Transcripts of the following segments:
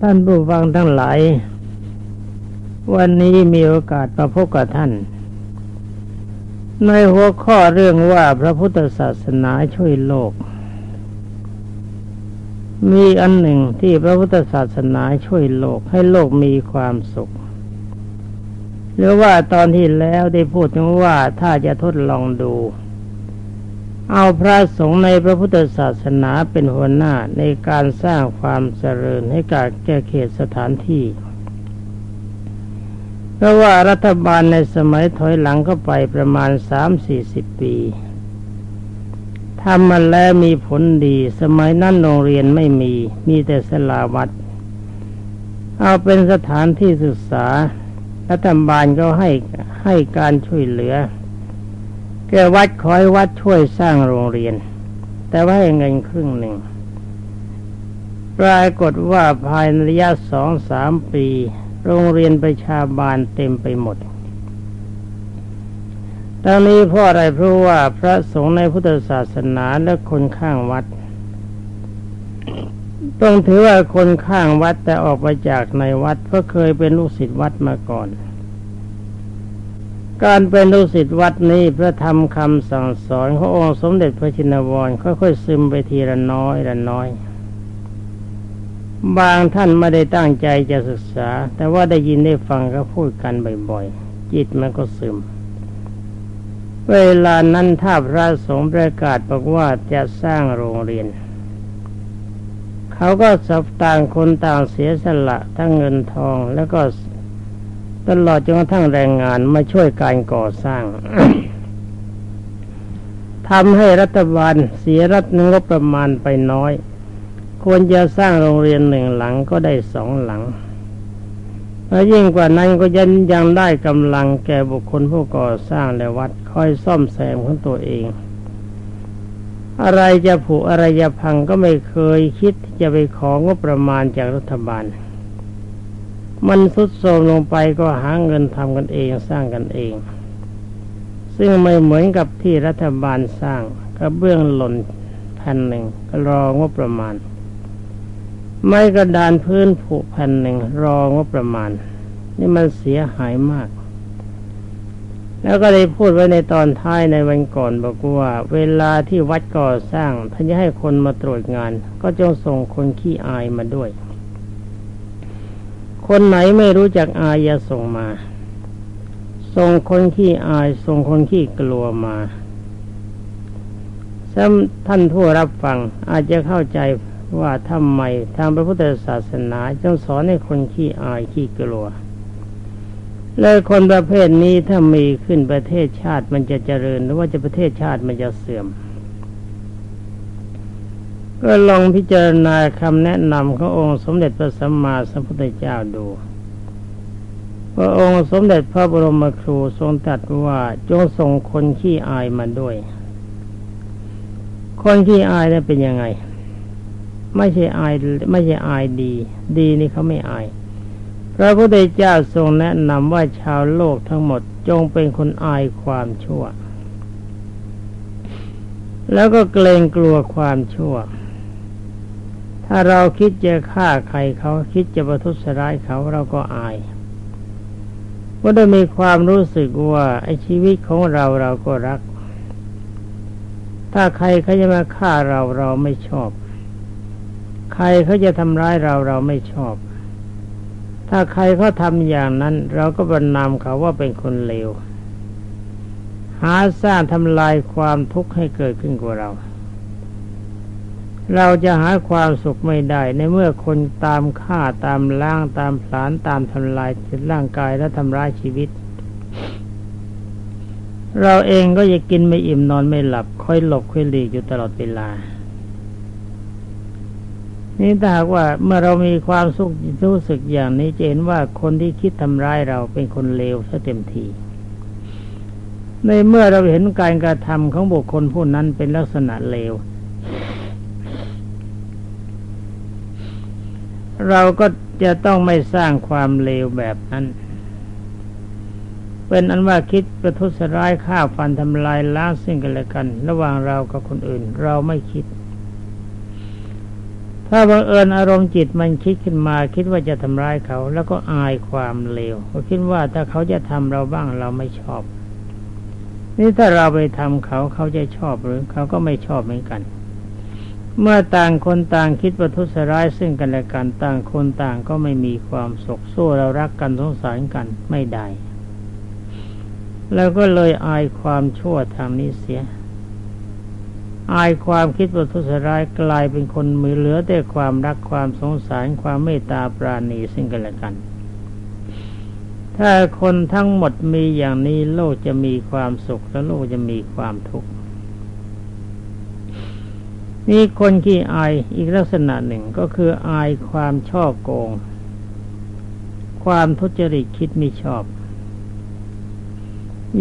ท่านผู้ฟังทั้งหลาย วันนี้มีโอกาสมาพบกับท่าน ในหัวข้อเรื่องว่าพระพุทธศาสนาช่วยโลก มีอันหนึ่งที่พระพุทธศาสนาช่วยโลกให้โลกมีความสุข หรือว่าตอนที่แล้วได้พูดถึงว่าถ้าจะทดลองดู เอาพระสงฆ์ในพระพุทธศาสนาเป็นหัวหน้าในการสร้างความเจริญให้กับแก่เขตสถานที่ เพราะว่ารัฐบาลในสมัยถอยหลังก็ไปประมาณสามสี่สิบปีทำมาแล้วมีผลดี สมัยนั้นโรงเรียนไม่มี มีแต่สลาวัด เอาเป็นสถานที่ศึกษารัฐบาลก็ให้ให้การช่วยเหลือ แกวัดคอยวัดช่วยสร้างโรงเรียน แต่ว่าให้เงินครึ่งหนึ่งปรากฏว่าภายในระยะสองสามปี โรงเรียนประชาบาลเต็มไปหมดตอนนี้เพราะอะไรเพราะว่าพระสงฆ์ในพุทธศาสนาและคนข้างวัด ต้องถือว่าคนข้างวัดแต่ออกมาจากในวัดเพราะเคยเป็นลูกศิษย์วัดมาก่อน การเป็นลูกศิษย์วัดนี้พระธรรมคำสั่งสอนขององค์สมเด็จพระชินวรค่อยๆซึมไปทีละน้อยละน้อย บางท่านไม่ได้ตั้งใจจะศึกษา แต่ว่าได้ยินได้ฟังก็พูดกันบ่อยๆ จิตมันก็ซึม เวลานั้นถ้าพระสงฆ์ประกาศบอกว่าจะสร้างโรงเรียน เขาก็สับต่างคนต่างเสียสละทั้งเงินทองแล้วก็ ตลอดจนกระทั่งแรงงานมาช่วยการก่อสร้างทำให้รัฐบาลเสียรัฐงบประมาณไปน้อย ควรจะสร้างโรงเรียนหนึ่งหลังก็ได้สองหลังแล้วยิ่งกว่านั้นก็ยันยังได้กำลังแก่บุคคลผู้ก่อสร้างและวัดคอยซ่อมแซมของตัวเอง อะไรจะผุอะไรจะพังก็ไม่เคยคิดจะไปของบประมาณจากรัฐบาล มันสุดโทรมลงไปก็หาเงินทำกันเองสร้างกันเอง ซึ่งไม่เหมือนกับที่รัฐบาลสร้างกระเบื้องหล่นแผ่นหนึ่งก็รองบประมาณ ไม่กระดานพื้นผุแผ่นหนึ่งรองบประมาณ นี่มันเสียหายมากแล้วก็ได้พูดไว้ในตอนท้ายในวันก่อนบอกว่า เวลาที่วัดก่อสร้างท่านจะให้คนมาตรวจงาน ก็จงส่งคนขี้อายมาด้วย คนไหนไม่รู้จักอายอย่าส่งมา ส่งคนขี้อาย ส่งคนขี้กลัวมาซ้ำท่านผู้รับฟังอาจจะเข้าใจว่าทำไมทางพระพุทธศาสนาจึงสอนให้คนขี้อายขี้กลัว และคนประเภทนี้ถ้ามีขึ้นประเทศชาติมันจะเจริญ หรือว่าจะประเทศชาติมันจะเสื่อม ก็ลองพิจารณาคำแนะนำขององค์สมเด็จพระสัมมาสัมพุทธเจ้าดูพระองค์สมเด็จพระบรมครูทรงตรัสว่าจงส่งคนขี้อายมาด้วย คนขี้อายนั้นเป็นยังไง ไม่ใช่อายไม่ใช่อายดี ดีนี่เขาไม่อาย พระพุทธเจ้าทรงแนะนำว่าชาวโลกทั้งหมดจงเป็นคนอายความชั่ว แล้วก็เกรงกลัวความชั่ว ถ้าเราคิดจะฆ่าใครเขาคิดจะประทุษร้ายเขาเราก็อายว่าได้มีความรู้สึกว่าไอ้ชีวิตของเราเราก็รัก ถ้าใครเขาจะมาฆ่าเราเราไม่ชอบ ใครเขาจะทำร้ายเราเราไม่ชอบ ถ้าใครเขาทำอย่างนั้น เราก็บรรนามเขาว่าเป็นคนเลว หาสร้างทำลายความทุกข์ให้เกิดขึ้นกับเรา เราจะหาความสุขไม่ได้ ในเมื่อคนตามฆ่าตามล้างตามผลาญตามทำลายร่างกายและทำร้ายชีวิต เราเองก็จะกินไม่อิ่มนอนไม่หลับค่อยหลบค่อยหลีกอยู่ตลอดเวลา นี่ถ้าหากว่าเมื่อเรามีความสุขรู้สึกอย่างนี้จะเห็นว่าคนที่คิดทำร้ายเราเป็นคนเลวซะเต็มทีในเมื่อเราเห็นการกระทำของบุคคลผู้นั้นเป็นลักษณะเลว เราก็จะต้องไม่สร้างความเลวแบบนั้นเป็นอันว่าคิดประทุษร้ายฆ่าฟันทำลายล้างซึ่งกันและกัน ระหว่างเรากับคนอื่น เราไม่คิด ถ้าบังเอิญอารมณ์จิตมันคิดขึ้นมา คิดว่าจะทำร้ายเขา แล้วก็อายความเลวก็คิดว่าถ้าเขาจะทำเราบ้างเราไม่ชอบ นี่ถ้าเราไปทำเขาเขาจะชอบหรือเขาก็ไม่ชอบเหมือนกัน เมื่อต่างคนต่างคิดประทุษร้ายซึ่งกันและกันต่างคนต่างก็ไม่มีความสุขสู้เรารักกันสงสารกันไม่ได้ แล้วก็เลยอายความชั่วทางนี้เสีย อายความคิดประทุษร้ายกลายเป็นคนมือเหลือแต่ความรักความสงสารความเมตตาปราณีซึ่งกันและกัน ถ้าคนทั้งหมดมีอย่างนี้โลกจะมีความสุขและโลกจะมีความทุกข์ นี่คนขี้อายอีกลักษณะหนึ่งก็คืออายความช่อโกง ความทุจริตคิดไม่ชอบ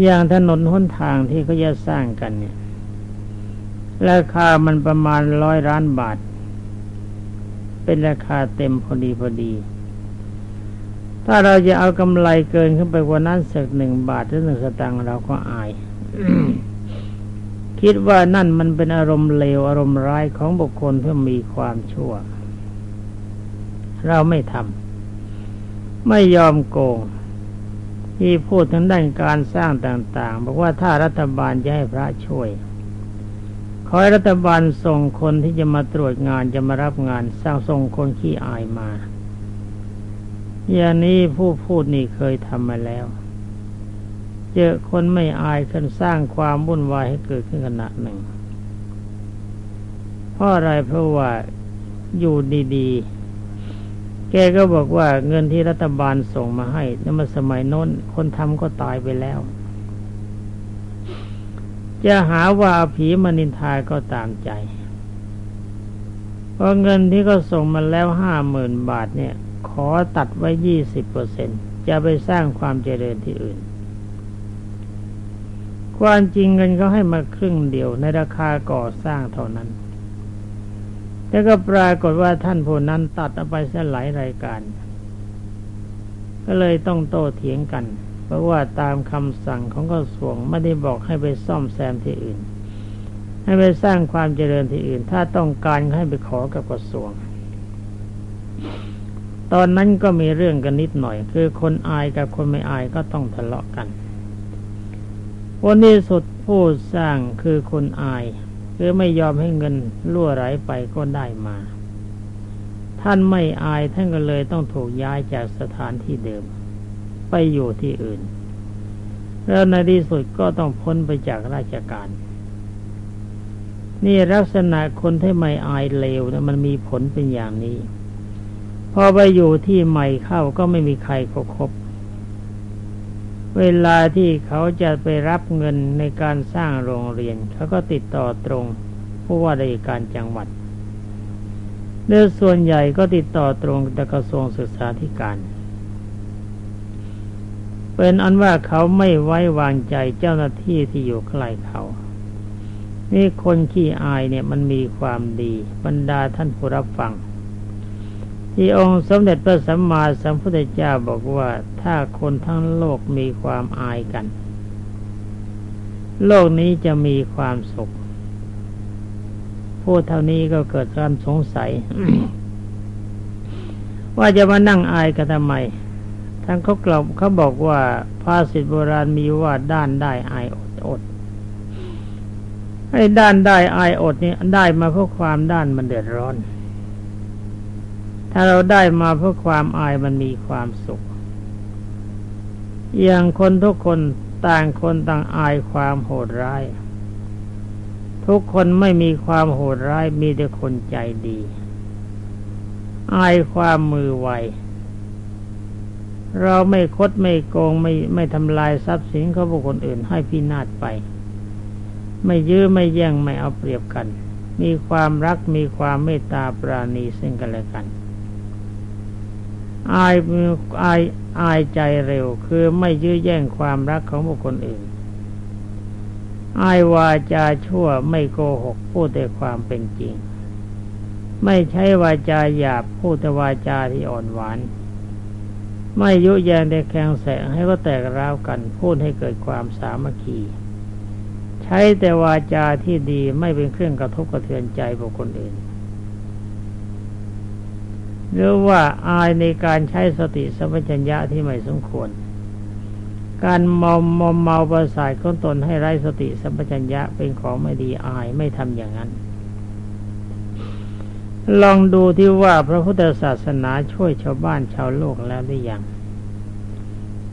อย่างถนนหนทางที่เขาจะสร้างกันเนี่ย ราคามันประมาณร้อยล้านบาท เป็นราคาเต็มพอดีพอดี ถ้าเราจะเอากำไรเกินขึ้นไปกว่านั้นสักหนึ่งบาทหรือหนึ่งสตางค์เราก็อาย คิดว่านั่นมันเป็นอารมณ์เลวอารมณ์ร้ายของบุคคลที่มีความชั่ว เราไม่ทำไม่ยอมโกง ที่พูดถึงด้านการสร้างต่างๆ บอกว่าถ้ารัฐบาลจะให้พระช่วย ขอให้รัฐบาลส่งคนที่จะมาตรวจงานจะมารับงานสร้างส่งคนขี้อายมาอย่างนี้ผู้พูดนี่เคยทำมาแล้ว เจอคนไม่อายขึ้นสร้างความวุ่นวายให้เกิดขึ้นขณะหนึ่งเพราะอะไรเพราะว่าอยู่ดีๆ แกก็บอกว่าเงินที่รัฐบาลส่งมาให้นั่นมาสมัยโน้น คนทำก็ตายไปแล้ว จะหาว่าผีมนินทาก็ตามใจ เพราะเงินที่เขาส่งมาแล้วห้าหมื่นบาทเนี่ย ขอตัดไว้ยี่สิบเปอร์เซ็นจะไปสร้างความเจริญที่อื่น ความจริงเงินเขาให้มาครึ่งเดียวในราคาก่อสร้างเท่านั้น แต่ก็ปรากฏว่าท่านผู้นั้นตัดเอาไปเสหลายรายการ ก็เลยต้องโต้เถียงกัน เพราะว่าตามคำสั่งของกระทรวงไม่ได้บอกให้ไปซ่อมแซมที่อื่น ให้ไปสร้างความเจริญที่อื่น ถ้าต้องการให้ไปขอกับกระทรวงตอนนั้นก็มีเรื่องกันนิดหน่อย คือคนอายกับคนไม่อายก็ต้องทะเลาะกัน วันนี้สุดผู้สร้างคือคนอาย คือไม่ยอมให้เงินล่วไหลไปก็ได้มา ท่านไม่อายท่านก็เลยต้องถูกย้ายจากสถานที่เดิม ไปอยู่ที่อื่น แล้วในที่สุดก็ต้องพ้นไปจากราชการ นี่ลักษณะคนที่ไม่อายเลวนะมันมีผลเป็นอย่างนี้ พอไปอยู่ที่ใหม่เข้าก็ไม่มีใครเขาคบ เวลาที่เขาจะไปรับเงินในการสร้างโรงเรียน เขาก็ติดต่อตรงผู้ว่าราชการจังหวัดเนื้อส่วนใหญ่ก็ติดต่อตรงแต่กระทรวงศึกษาธิการ เป็นอันว่าเขาไม่ไว้วางใจเจ้าหน้าที่ที่อยู่ใกล้เขา นี่คนขี้อายเนี่ยมันมีความดี บรรดาท่านผู้รับฟัง ที่องค์สมเด็จพระสัมมาสัมพุทธเจ้าบอกว่าถ้าคนทั้งโลกมีความอายกัน โลกนี้จะมีความสุข พูดเท่านี้ก็เกิดความสงสัย ว่าจะมานั่งอายกันทำไมท่านเขากล่าวเขาบอกว่าภาษิตโบราณมีว่าด้านได้อายอดอดไอ้ด้านได้อายอดนี่ได้มาเพราะความด้านมันเดือดร้อน ถ้าเราได้มาเพราะความอายมันมีความสุข อย่างคนทุกคนต่างคนต่างอายความโหดร้าย ทุกคนไม่มีความโหดร้ายมีแต่คนใจดี อายความมือไวเราไม่คดไม่โกงไม่ไม่ทำลายทรัพย์สินของบุคคลอื่นให้พินาศไป ไม่ยื้อไม่แย่งไม่เอาเปรียบกัน มีความรักมีความเมตตาปราณีซึ่งกันและกัน อายอายอายใจเร็ว คือไม่ยื้อแย่งความรักของบุคคลอื่น อายวาจาชั่วไม่โกหกพูดแต่ความเป็นจริง ไม่ใช้วาจาหยาบพูดแต่วาจาที่อ่อนหวาน ไม่ยุแยงในแข่งแสงให้ก็แตกร้าวกันพูดให้เกิดความสามัคคีใช้แต่วาจาที่ดีไม่เป็นเครื่องกระทบกระเทือนใจบุคคลอื่น หรือว่าอายในการใช้สติสัมปชัญญะที่ไม่สมควร การมอมมอมเมาประสาทของตนให้ไร้สติสัมปชัญญะเป็นของไม่ดีอายไม่ทำอย่างนั้น ลองดูที่ว่าพระพุทธศาสนาช่วยชาวบ้านชาวโลกแล้วหรือยัง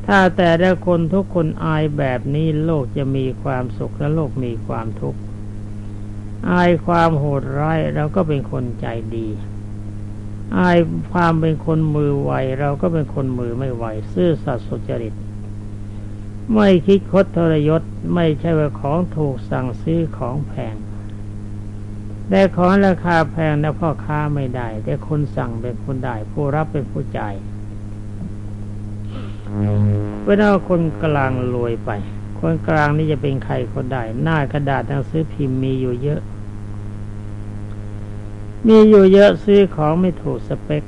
ถ้าแต่ละคนทุกคนอายแบบนี้โลกจะมีความสุขและโลกมีความทุกข์อายความโหดร้ายเราก็เป็นคนใจดี อายความเป็นคนมือไวเราก็เป็นคนมือไม่ไวซื่อสัตย์สุจริต ไม่คิดคดทรยศไม่ใช่ว่าของถูกสั่งซื้อของแพงแต่ของราคาแพงแล้วพ่อค้าไม่ได้ แต่คนสั่งเป็นคนได้ ผู้รับเป็นผู้จ่ายเพื่อเอาคนกลางรวยไป คนกลางนี่จะเป็นใครก็ได้ หน้ากระดาษหนังสือพิมพ์มีอยู่เยอะ มีอยู่เยอะซื้อของไม่ถูกสเปค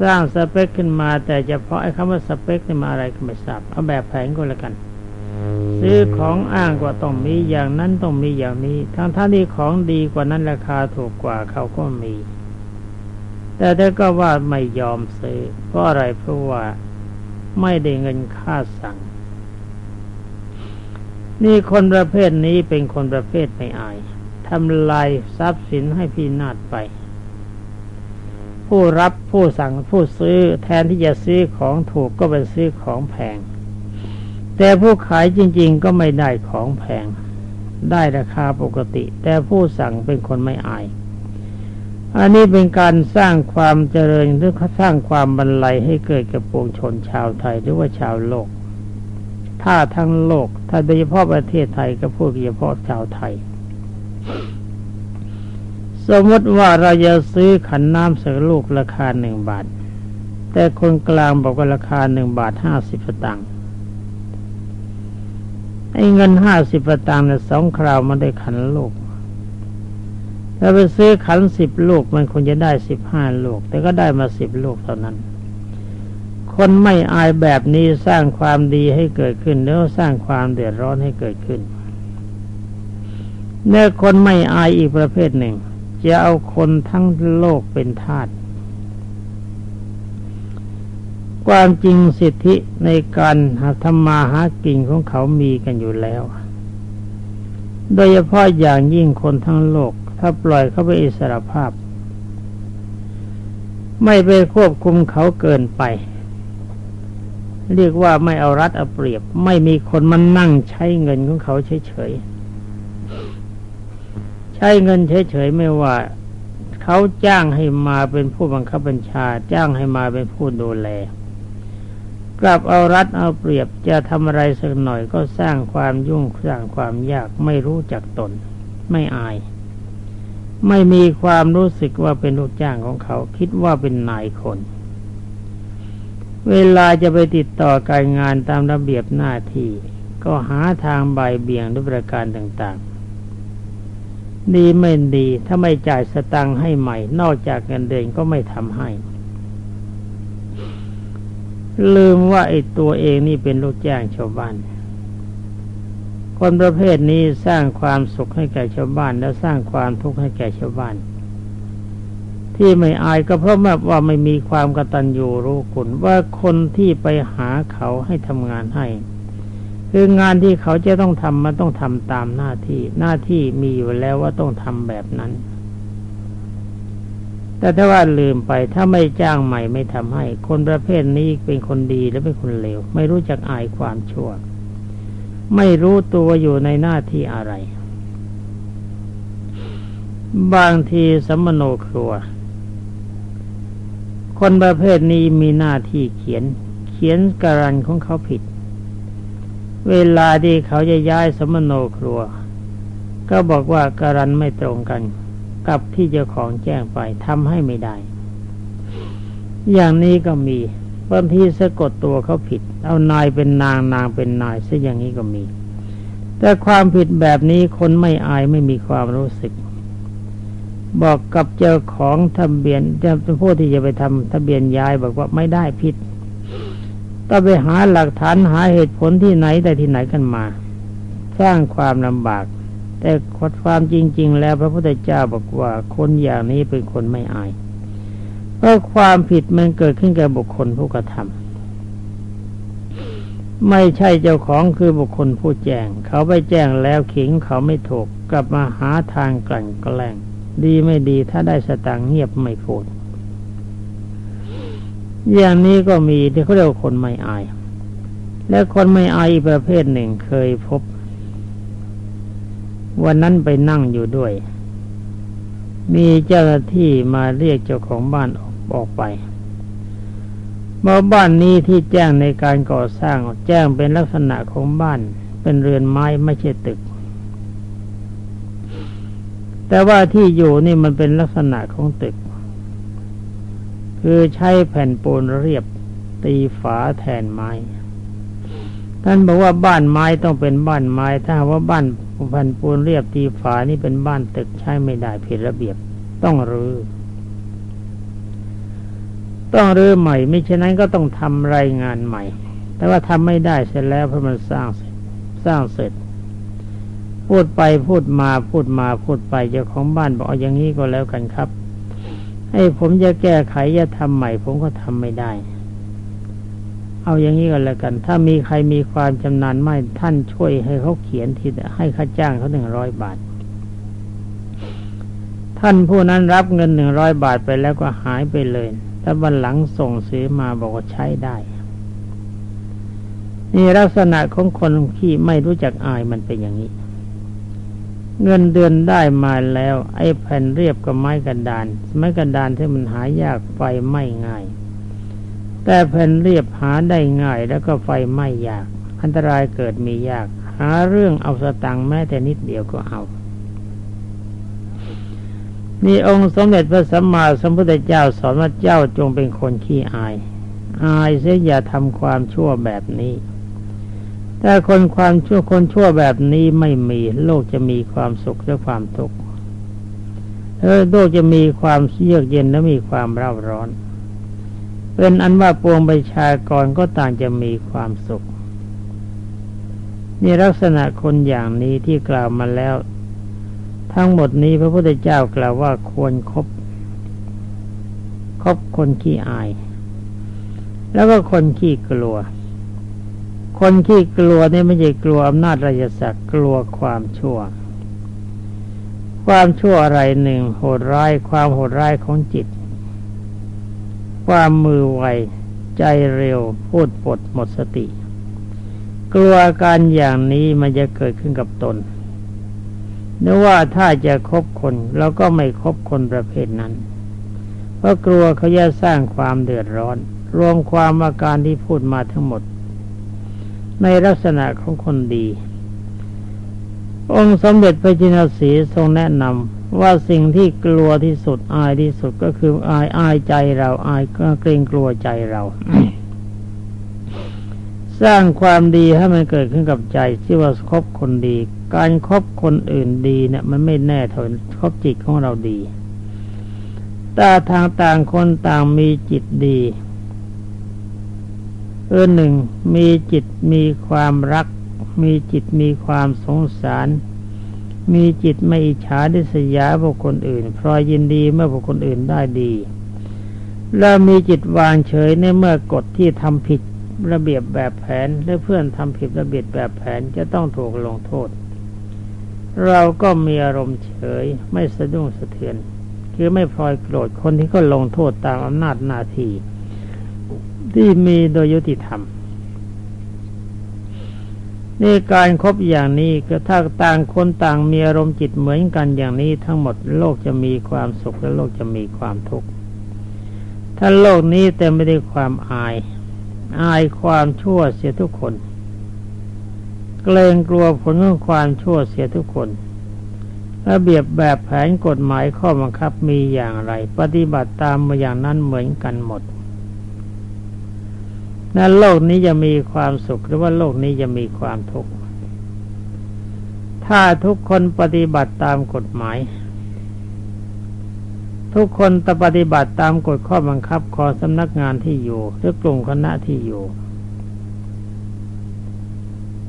สร้างสเปคขึ้นมา แต่เฉพาะไอ้คำว่าสเปคนี่มาอะไรก็ไม่ทราบเอาแบบแผงก็แล้วกัน ซื้อของอ้างว่าต้องมีอย่างนั้นต้องมีอย่างนี้ทั้งท่านี้ของดีกว่านั้นราคาถูกกว่าเขาก็มี แต่ถ้าก็ว่าไม่ยอมซื้อ เพราะอะไรเพราะว่าไม่ได้เงินค่าสั่ง นี่คนประเภทนี้เป็นคนประเภทไม่อาย ทำลายทรัพย์สินให้พินาศไป ผู้รับผู้สั่งผู้ซื้อแทนที่จะซื้อของถูกก็เป็นซื้อของแพง แต่ผู้ขายจริง ๆ ก็ไม่ได้ของแพง ได้ราคาปกติ แต่ผู้สั่งเป็นคนไม่อาย อันนี้เป็นการสร้างความเจริญหรือสร้างความบรรลัยให้เกิดกับปวงชนชาวไทยหรือว่าชาวโลกถ้าทั้งโลก ถ้าโดยเฉพาะประเทศไทยก็พูดเฉพาะชาวไทย สมมติว่าเราจะซื้อขันน้ำสักลูกราคาหนึ่งบาท แต่คนกลางบอกว่าราคาหนึ่งบาทห้าสิบตังค์ไอ้เงินห้าสิบตังค์เนี่ยสองคราวมันได้ขันลูกถ้าไปซื้อขันสิบลูกมันควรจะได้สิบห้าลูก แต่ก็ได้มาสิบลูกเท่านั้น คนไม่อายแบบนี้สร้างความดีให้เกิดขึ้นแล้วสร้างความเดือดร้อนให้เกิดขึ้น เนื้อคนไม่อายอีกประเภทหนึ่ง จะเอาคนทั้งโลกเป็นทาสความจริงสิทธิในการหาธรรมาหากินของเขามีกันอยู่แล้ว โดยเฉพาะอย่างยิ่งคนทั้งโลก ถ้าปล่อยเขาไปอิสรภาพ ไม่ไปควบคุมเขาเกินไป เรียกว่าไม่เอารัดเอาเปรียบ ไม่มีคนมานั่งใช้เงินของเขาเฉยๆ ใช้เงินเฉยๆไม่ว่า เขาจ้างให้มาเป็นผู้บังคับบัญชา จ้างให้มาเป็นผู้ดูแล กลับเอารัดเอาเปรียบจะทำอะไรสักหน่อยก็สร้างความยุ่งสร้างความยากไม่รู้จักตน ไม่อาย ไม่มีความรู้สึกว่าเป็นลูกจ้างของเขา คิดว่าเป็นนายคนเวลาจะไปติดต่อการงานตามระเบียบหน้าที่ ก็หาทางใบเบี่ยงด้วยประการต่าง ดีไม่ดี ถ้าไม่จ่ายสตังค์ให้ใหม่ นอกจากเงินเดือนก็ไม่ทำให้ ลืมว่าไอ้ตัวเองนี่เป็นลูกจ้างชาวบ้าน คนประเภทนี้สร้างความสุขให้แก่ชาวบ้าน แล้วสร้างความทุกข์ให้แก่ชาวบ้าน ที่ไม่อายก็เพราะแบบว่าไม่มีความกตัญญูรู้คุณว่าคนที่ไปหาเขาให้ทำงานให้ คืองานที่เขาจะต้องทำมันต้องทำตามหน้าที่ หน้าที่มีอยู่แล้วว่าต้องทำแบบนั้น แต่ถ้าว่าลืมไปถ้าไม่จ้างใหม่ไม่ทำให้ คนประเภทนี้เป็นคนดีและเป็นคนเลว ไม่รู้จักอายความชั่ว ไม่รู้ตัวอยู่ในหน้าที่อะไร บางทีสัมโนครัว คนประเภทนี้มีหน้าที่เขียน เขียนการันของเขาผิด เวลาที่เขาจะย้ายสมโนครัว ก็บอกว่าการันไม่ตรงกัน กับที่เจ้าของแจ้งไปทำให้ไม่ได้ อย่างนี้ก็มีบางทีสะกดตัวเขาผิด เอานายเป็นนางนางเป็นนายซะอย่างนี้ก็มี แต่ความผิดแบบนี้คนไม่อายไม่มีความรู้สึก บอกกับเจ้าของทะเบียนจะเป็นผู้ที่จะไปทำทะเบียนย้ายบอกว่าไม่ได้ผิด ก็ไปหาหลักฐานหาเหตุผลที่ไหนแต่ที่ไหนกันมา สร้างความลำบาก แต่ความจริง ๆ แล้วพระพุทธเจ้าบอกว่าคนอย่างนี้เป็นคนไม่อายเพราะความผิดมันเกิดขึ้นแก่บุคคลผู้กระทำไม่ใช่เจ้าของคือบุคคลผู้แจ้ง เขาไปแจ้งแล้วขิงเขาไม่ถูกกลับมาหาทางกลั่นแกล้งดีไม่ดีถ้าได้สตางเงียบไม่พูด อย่างนี้ก็มีที่เขาเรียกคนไม่อาย และคนไม่อายประเภทหนึ่งเคยพบ วันนั้นไปนั่งอยู่ด้วย มีเจ้าหน้าที่มาเรียกเจ้าของบ้านออกออกไปเมื่อบ้านนี้ที่แจ้งในการก่อสร้างแจ้งเป็นลักษณะของบ้าน เป็นเรือนไม้ไม่ใช่ตึก แต่ว่าที่อยู่นี่มันเป็นลักษณะของตึก คือใช้แผ่นปูนเรียบตีฝาแทนไม้ ท่านบอกว่าบ้านไม้ต้องเป็นบ้านไม้ ถ้าว่าบ้านแผ่นปูนเรียบตีฝานี่เป็นบ้านตึกใช้ไม่ได้ผิดระเบียบต้องรื้อต้องรื้อใหม่ ไม่เช่นนั้นก็ต้องทำรายงานใหม่ แต่ว่าทำไม่ได้เสร็จแล้วเพราะมันสร้างเสร็จสร้างเสร็จ พูดไปพูดมาพูดมาพูดไปเจ้าของบ้านบอกเอาอย่างนี้ก็แล้วกันครับ ให้ผมจะแก้ไขจะทำใหม่ ผมก็ทำไม่ได้ เอาอย่างนี้ก็แล้วกัน ถ้ามีใครมีความชำนาญไม่ท่านช่วยให้เขาเขียนทีให้ค่าจ้างเขาหนึ่งร้อยบาท ท่านผู้นั้นรับเงินหนึ่งร้อยบาทไปแล้วก็หายไปเลยถ้าวันหลังส่งซื้อมาบอกว่าใช้ได้นี่ลักษณะของคนที่ไม่รู้จักอายมันเป็นอย่างนี้ เงินเดือนได้มาแล้ว ไอ้แผ่นเรียบกับไม้กระดาน ไม้กระดานที่มันหายากไฟไม่ง่าย แต่แผ่นเรียบหาได้ง่าย แล้วก็ไฟไม่ยาก อันตรายเกิดมียาก หาเรื่องเอาสตังค์แม้แต่นิดเดียวก็เอานี่องค์สมเด็จพระสัมมาสัมพุทธเจ้าสอนว่าเจ้าจงเป็นคนขี้อาย อายเสียอย่าทำความชั่วแบบนี้ แต่คนความชั่วคนชั่วแบบนี้ไม่มีโลกจะมีความสุขและความทุกข์โลกจะมีความเยือกเย็นและมีความเร่าร้อน เป็นอันว่าปวงประชากรก็ต่างจะมีความสุขนี่ลักษณะคนอย่างนี้ที่กล่าวมาแล้ว ทั้งหมดนี้พระพุทธเจ้ากล่าวว่าควรครบคบคนขี้อาย แล้วก็คนขี้กลัว คนขี้กลัวนี่ไม่ใช่กลัวอำนาจราชสักกลัวความชั่ว ความชั่วอะไรหนึ่งโหดร้ายความโหดร้ายของจิต ความมือไวใจเร็วพูดปดหมดสติ กลัวการอย่างนี้มันจะเกิดขึ้นกับตนนึกว่าถ้าจะคบคนเราก็ไม่คบคนประเภทนั้น เพราะกลัวเขาจะสร้างความเดือดร้อน รวมความอาการที่พูดมาทั้งหมด ในลักษณะของคนดี องค์สมเด็จพระจินสีทรงแนะนำว่าสิ่งที่กลัวที่สุดอายที่สุดก็คืออายอายใจเราอายเกรงกลัวใจเรา สร้างความดีให้มันเกิดขึ้นกับใจที่ว่าคบคนดี การครบคนอื่นดีเนี่ย มันไม่แน่เท่าคบจิตของเราดีแตาทางต่างคนต่างมีจิตดี เออหนึ่งมีจิตมีความรัก มีจิตมีความสงสาร มีจิตไม่อิจฉาดิษยาบุคคลอื่นพรอยยินดีเมื่อบุคคลอื่นได้ดี แล้วมีจิตวางเฉยในเมื่อกฎที่ทำผิดระเบียบแบบแผนหรือเพื่อนทำผิดระเบียบแบบแผนจะต้องถูกลงโทษ เราก็มีอารมณ์เฉยไม่สะดุ้งสะเทือน คือไม่พลอยโกรธคนที่เขาลงโทษตามอำนาจหน้าที่ ที่มีโดยยุติธรรมนี่การครบอย่างนี้ก็ถ้าต่างคนต่างมีอารมณ์จิตเหมือนกันอย่างนี้ทั้งหมดโลกจะมีความสุขและโลกจะมีความทุกข์ถ้าโลกนี้เต็มไปด้วยความอาย อายความชั่วเสียทุกคน เกรงกลัวผลของความชั่วเสียทุกคนระเบียบแบบแผนกฎหมายข้อบังคับมีอย่างไร ปฏิบัติตามมาอย่างนั้นเหมือนกันหมด นั้นโลกนี้จะมีความสุขหรือว่าโลกนี้จะมีความทุกข์ ถ้าทุกคนปฏิบัติตามกฎหมาย ทุกคนจะปฏิบัติตามกฎข้อบังคับของสำนักงานที่อยู่ หรือกลุ่มคณะที่อยู่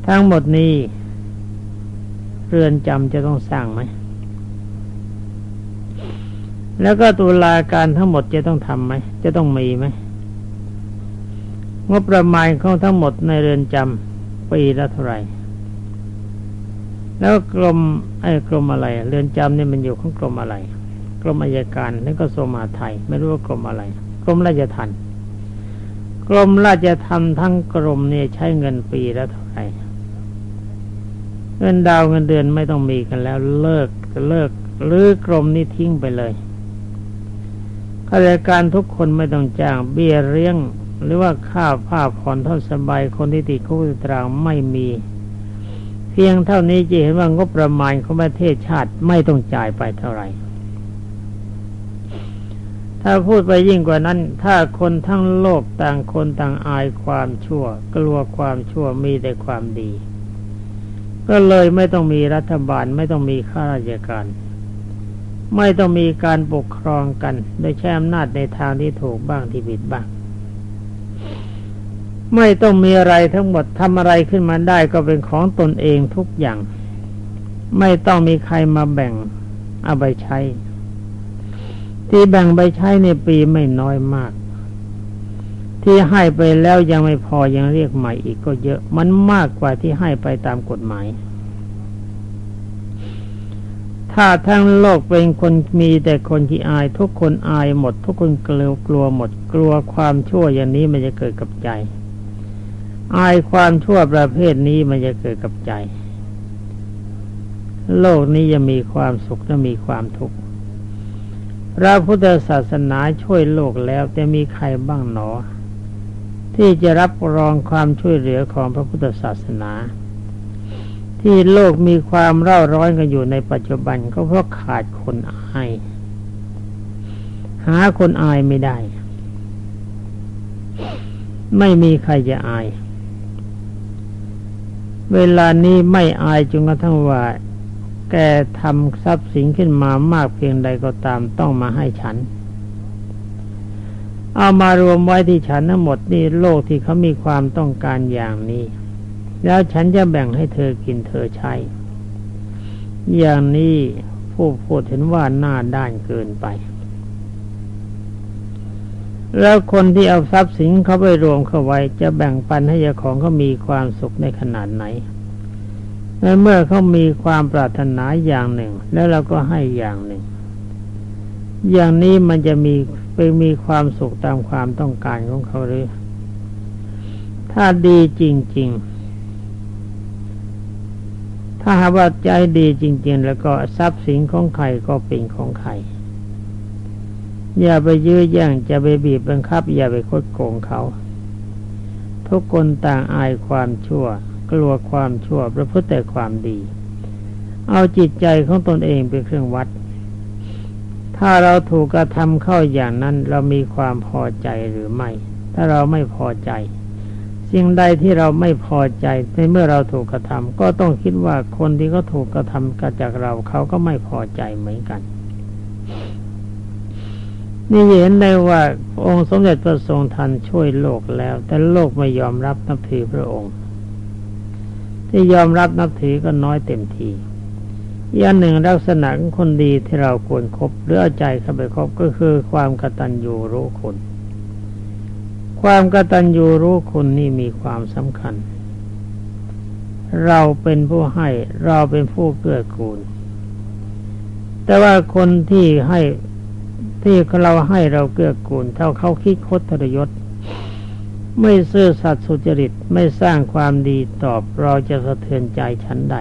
ทั้งหมดนี้เรือนจำจะต้องสร้างไหม แล้วก็ตุลาการทั้งหมดจะต้องทำไหม จะต้องมีไหม งบประมาณของทั้งหมดในเรือนจำปีละเท่าไหร่แล้วกรมไอ้กรมอะไร เรือนจำนี่มันอยู่ของกรมอะไร กรมอายการนั่นก็สมาไทย ไม่รู้ว่ากรมอะไร กรมราชทัณฑ์กรมราชทัณฑ์ทั้งกรมเนี่ยใช้เงินปีละเท่าไหร่เงินดาวเงินเดือนไม่ต้องมีกันแล้วเลิกจะเลิกหรือกรมนี้ทิ้งไปเลยข้าราชการทุกคนไม่ต้องจ้างเบี้ยเลี้ยง หรือว่าค่าผ้าผ่อนเท่าสบายคนที่ติดคุกตรางไม่มี เพียงเท่านี้จะเห็นว่างบประมาณของประเทศชาติไม่ต้องจ่ายไปเท่าไหร่ ถ้าพูดไปยิ่งกว่านั้น ถ้าคนทั้งโลกต่างคนต่างอายความชั่ว กลัวความชั่วมีแต่ความดี ก็เลยไม่ต้องมีรัฐบาลไม่ต้องมีข้าราชการไม่ต้องมีการปกครองกัน โดยใช้อำนาจในทางที่ถูกบ้างที่ผิดบ้าง ไม่ต้องมีอะไรทั้งหมดทำอะไรขึ้นมาได้ก็เป็นของตนเองทุกอย่าง ไม่ต้องมีใครมาแบ่งเอาไปใช้ ที่แบ่งไปใช้ในปีไม่น้อยมาก ที่ให้ไปแล้วยังไม่พอยังเรียกใหม่อีกก็เยอะ มันมากกว่าที่ให้ไปตามกฎหมาย ถ้าทั้งโลกเป็นคนมีแต่คนที่อาย ทุกคนอายหมด ทุกคนกลัวกลัวหมด กลัวความชั่วอย่างนี้มันจะเกิดกับใจ อายความชั่วประเภทนี้มันจะเกิดกับใจ โลกนี้จะมีความสุขและมีความทุกข์พระพุทธศาสนาช่วยโลกแล้วแต่มีใครบ้างหนอ ที่จะรับรองความช่วยเหลือของพระพุทธศาสนา ที่โลกมีความเร่าร้อนกันอยู่ในปัจจุบันก็เพราะขาดคนอาย หาคนอายไม่ได้ ไม่มีใครจะอาย เวลานี้ไม่อายจนกระทั่งว่า แกทำทรัพย์สินขึ้นมามากเพียงใดก็ตามต้องมาให้ฉัน เอามารวมไว้ที่ฉันทั้งหมดนี่โลกที่เขามีความต้องการอย่างนี้ แล้วฉันจะแบ่งให้เธอกินเธอใช้ อย่างนี้ผู้พูดเห็นว่าหน้าด้านเกินไป แล้วคนที่เอาทรัพย์สินเขาไปรวมเข้าไว้ จะแบ่งปันให้เจ้าของเขามีความสุขในขนาดไหนในเมื่อเขามีความปรารถนาอย่างหนึ่ง แล้วเราก็ให้อย่างหนึ่ง อย่างนี้มันจะมีไปมีความสุขตามความต้องการของเขาหรือ ถ้าดีจริง ๆ ถ้าหากว่าใจดีจริง ๆ แล้วก็ทรัพย์สินของใครก็เป็นของใคร อย่าไปยื้อแย่งจะไปบีบบังคับ อย่าไปคดโกงเขา ทุกคนต่างอายความชั่ว กลัวความชั่วประพฤติแต่ความดี เอาจิตใจของตนเองเป็นเครื่องวัด ถ้าเราถูกกระทำเข้าอย่างนั้น เรามีความพอใจหรือไม่ ถ้าเราไม่พอใจสิ่งใดที่เราไม่พอใจในเมื่อเราถูกกระทำก็ต้องคิดว่าคนที่เขาถูกกระทำกับจากเราเขาก็ไม่พอใจเหมือนกัน นี่เห็นได้ว่าองค์สมเด็จพระทรงทันช่วยโลกแล้ว แต่โลกไม่ยอมรับนับถือพระองค์ ที่ยอมรับนับถือก็น้อยเต็มทีอย่างหนึ่งลักษณะของคนดีที่เราควรครบหรือเอาใจเข้าไปครบก็คือความกตัญญูรู้คุณ ความกตัญญูรู้คุณนี่มีความสำคัญ เราเป็นผู้ให้เราเป็นผู้เกื้อกูล แต่ว่าคนที่ให้ ที่เราให้เราเกื้อกูลเท่าเขาคิดคดทรยศ ไม่ซื่อสัตย์สุจริตไม่สร้างความดีตอบเราจะสะเทือนใจชั้นใด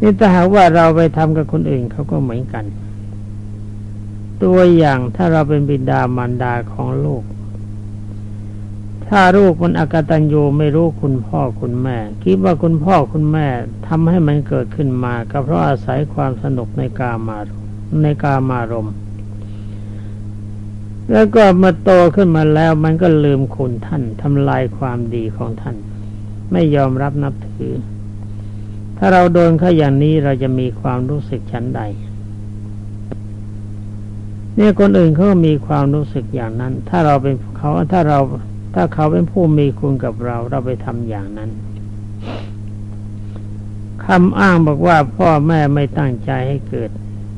นี่ถ้าหากว่าเราไปทำกับคนอื่นเขาก็เหมือนกัน ตัวอย่างถ้าเราเป็นบิดามารดาของลูก ถ้าลูกมันอกตัญญูไม่รู้คุณพ่อคุณแม่ คิดว่าคุณพ่อคุณแม่ทำให้มันเกิดขึ้นมา ก็เพราะอาศัยความสนุกในกามาร ในกามารมแล้วก็มาโตขึ้นมาแล้วมันก็ลืมคุณท่านทำลายความดีของท่าน ไม่ยอมรับนับถือ ถ้าเราโดนเขาอย่างนี้เราจะมีความรู้สึกชั้นใด เนี่ยคนอื่นเขามีความรู้สึกอย่างนั้น ถ้าเราเป็นเขาถ้าเราถ้าเขาเป็นผู้มีคุณกับเรา เราไปทำอย่างนั้นคำอ้างบอกว่าพ่อแม่ไม่ตั้งใจให้เกิด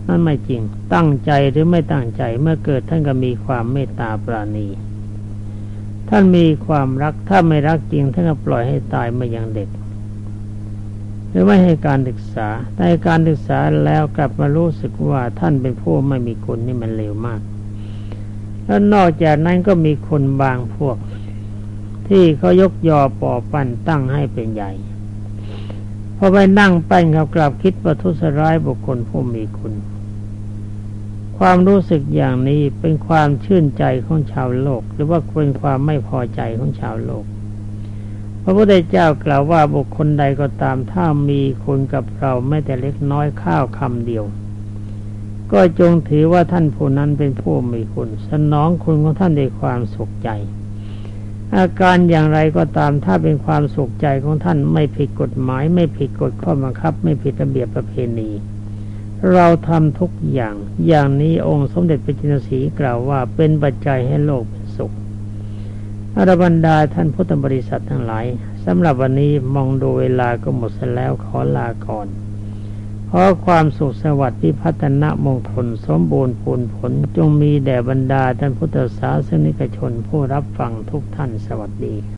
นั่นไม่จริง ตั้งใจหรือไม่ตั้งใจเมื่อเกิดท่านก็มีความเมตตาปราณี ท่านมีความรักถ้าไม่รักจริงท่านก็ปล่อยให้ตายมื่อยังเด็ก หรือไม่ให้การศึกษาในการศึกษาแล้วกลับมารู้สึกว่าท่านเป็นผู้ไม่มีคุณนี่มันเลวมาก แล้วนอกจากนั้นก็มีคนบางพวก ที่เขายกยอปอปั้นตั้งให้เป็นใหญ่พอไปนั่งแป้นกับกลับคิดประทุษร้ายบุคคลผู้มีคุณ ความรู้สึกอย่างนี้เป็นความชื่นใจของชาวโลก หรือว่าเป็นความไม่พอใจของชาวโลก พระพุทธเจ้ากล่าวว่าบุคคลใดก็ตามถ้ามีคุณกับเราไม่แต่เล็กน้อยข้าวคำเดียว ก็จงถือว่าท่านผู้นั้นเป็นผู้มีคุณสนองคุณของท่านด้วยความสุขใจ อาการอย่างไรก็ตามถ้าเป็นความสุขใจของท่านไม่ผิดกฎหมาย ไม่ผิดกฎข้อบังคับ ไม่ผิดระเบียบประเพณี เราทำทุกอย่าง อย่างนี้องค์สมเด็จพระจินสีกล่าวว่าเป็นปัจจัยให้โลกเป็นสุขอรบรรดาท่านพุทธบริษัททั้งหลายสำหรับวันนี้มองดูเวลาก็หมดแล้วขอลาก่อนขอความสุขสวัสดิ์ที่พัฒนามงคลสมบูรณ์ผลผล จงมีแด่บรรดาท่านพุทธศาสนิกชนผู้รับฟังทุกท่านสวัสดี